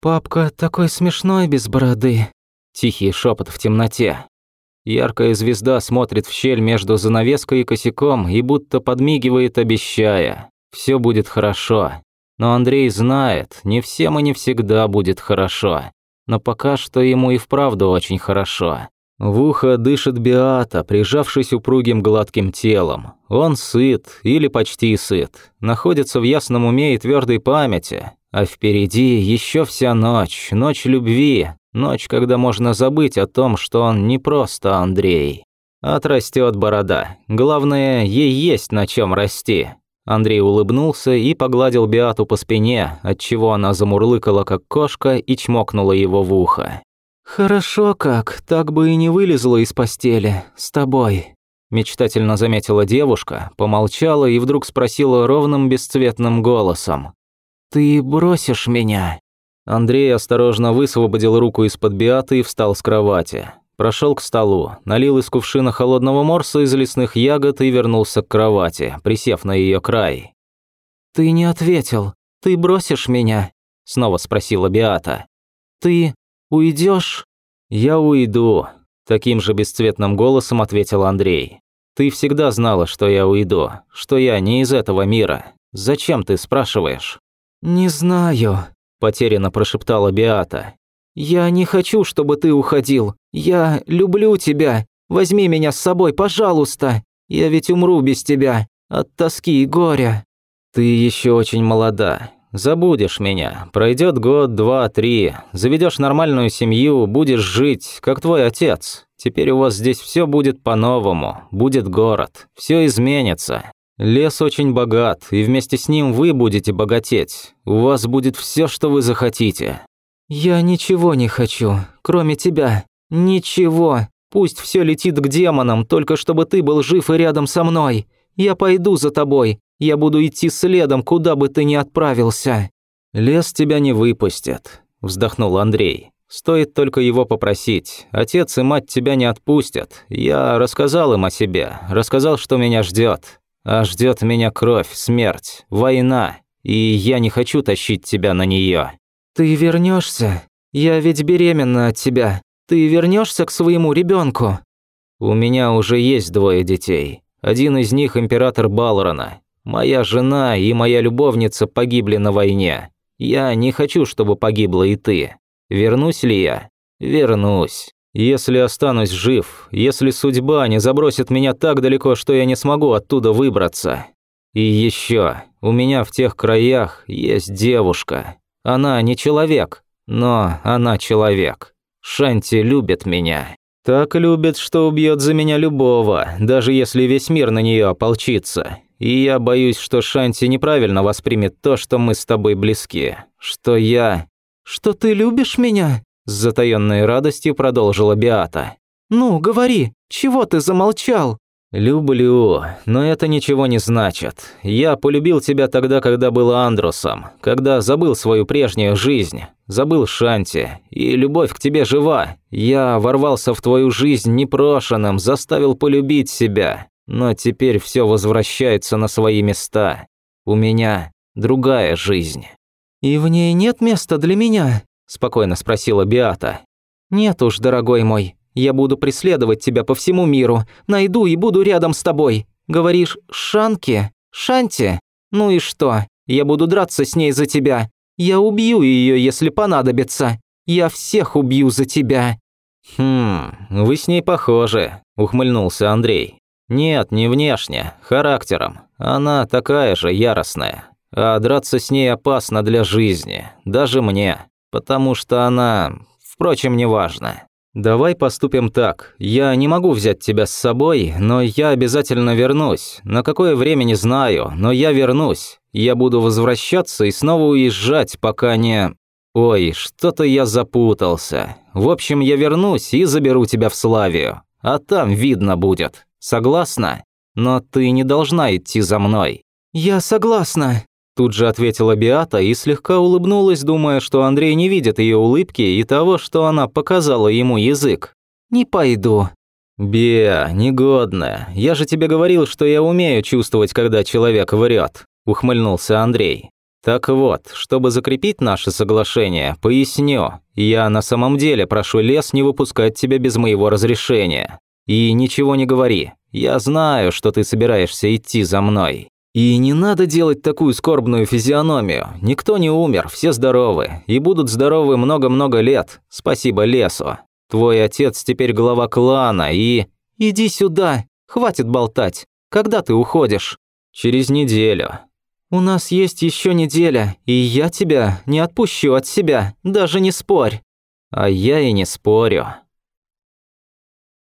«Папка такой смешной без бороды», – тихий шепот в темноте. Яркая звезда смотрит в щель между занавеской и косяком и будто подмигивает, обещая. Все будет хорошо. Но Андрей знает, не всем и не всегда будет хорошо. Но пока что ему и вправду очень хорошо. В ухо дышит Биата, прижавшись упругим гладким телом. Он сыт или почти сыт, находится в ясном уме и твердой памяти, а впереди еще вся ночь, ночь любви, ночь, когда можно забыть о том, что он не просто Андрей. Отрастет борода. Главное, ей есть на чем расти. Андрей улыбнулся и погладил Биату по спине, отчего она замурлыкала как кошка и чмокнула его в ухо. «Хорошо как, так бы и не вылезла из постели, с тобой», мечтательно заметила девушка, помолчала и вдруг спросила ровным бесцветным голосом. «Ты бросишь меня?» Андрей осторожно высвободил руку из-под биаты и встал с кровати. Прошел к столу, налил из кувшина холодного морса из лесных ягод и вернулся к кровати, присев на ее край. «Ты не ответил. Ты бросишь меня?» – снова спросила Биата. «Ты уйдешь? «Я уйду», – таким же бесцветным голосом ответил Андрей. «Ты всегда знала, что я уйду, что я не из этого мира. Зачем ты спрашиваешь?» «Не знаю», – потерянно прошептала Биата. «Я не хочу, чтобы ты уходил. Я люблю тебя. Возьми меня с собой, пожалуйста. Я ведь умру без тебя. От тоски и горя». «Ты еще очень молода. Забудешь меня. Пройдет год, два, три. Заведешь нормальную семью, будешь жить, как твой отец. Теперь у вас здесь все будет по-новому. Будет город. Все изменится. Лес очень богат, и вместе с ним вы будете богатеть. У вас будет все, что вы захотите. Я ничего не хочу, кроме тебя. Ничего. Пусть все летит к демонам, только чтобы ты был жив и рядом со мной. Я пойду за тобой. Я буду идти следом, куда бы ты ни отправился. Лес тебя не выпустит, вздохнул Андрей. Стоит только его попросить. Отец и мать тебя не отпустят. Я рассказал им о себе, рассказал, что меня ждет. А ждет меня кровь, смерть, война, и я не хочу тащить тебя на нее. Ты вернешься? Я ведь беременна от тебя. Ты вернешься к своему ребенку? У меня уже есть двое детей. Один из них император Балрона. Моя жена и моя любовница погибли на войне. Я не хочу, чтобы погибла и ты. Вернусь ли я? Вернусь. Если останусь жив, если судьба не забросит меня так далеко, что я не смогу оттуда выбраться. И еще, у меня в тех краях есть девушка. Она не человек, но она человек. Шанти любит меня. Так любит, что убьет за меня любого, даже если весь мир на нее ополчится. И я боюсь, что Шанти неправильно воспримет то, что мы с тобой близки. Что я... Что ты любишь меня? С затаённой радостью продолжила Биата. «Ну, говори, чего ты замолчал?» «Люблю, но это ничего не значит. Я полюбил тебя тогда, когда был Андрусом, когда забыл свою прежнюю жизнь, забыл Шанти, и любовь к тебе жива. Я ворвался в твою жизнь непрошенным, заставил полюбить себя, но теперь все возвращается на свои места. У меня другая жизнь». «И в ней нет места для меня?» Спокойно спросила Биата. Нет уж, дорогой мой, я буду преследовать тебя по всему миру, найду и буду рядом с тобой. Говоришь, Шанки? Шанти? Ну и что? Я буду драться с ней за тебя. Я убью ее, если понадобится. Я всех убью за тебя. Хм, вы с ней похожи, ухмыльнулся Андрей. Нет, не внешне, характером. Она такая же яростная. А драться с ней опасно для жизни, даже мне. Потому что она... Впрочем, неважно. Давай поступим так. Я не могу взять тебя с собой, но я обязательно вернусь. На какое время не знаю, но я вернусь. Я буду возвращаться и снова уезжать, пока не... Ой, что-то я запутался. В общем, я вернусь и заберу тебя в Славию. А там видно будет. Согласна? Но ты не должна идти за мной. Я согласна, Тут же ответила Биата и слегка улыбнулась, думая, что Андрей не видит ее улыбки и того, что она показала ему язык. «Не пойду». «Биа, негодная, я же тебе говорил, что я умею чувствовать, когда человек врет», – ухмыльнулся Андрей. Так вот, чтобы закрепить наше соглашение, поясню. Я на самом деле прошу лес не выпускать тебя без моего разрешения. И ничего не говори. Я знаю, что ты собираешься идти за мной. И не надо делать такую скорбную физиономию. Никто не умер, все здоровы. И будут здоровы много-много лет. Спасибо лесу. Твой отец теперь глава клана и... Иди сюда. Хватит болтать. Когда ты уходишь? Через неделю. У нас есть еще неделя, и я тебя не отпущу от себя, даже не спорь. А я и не спорю.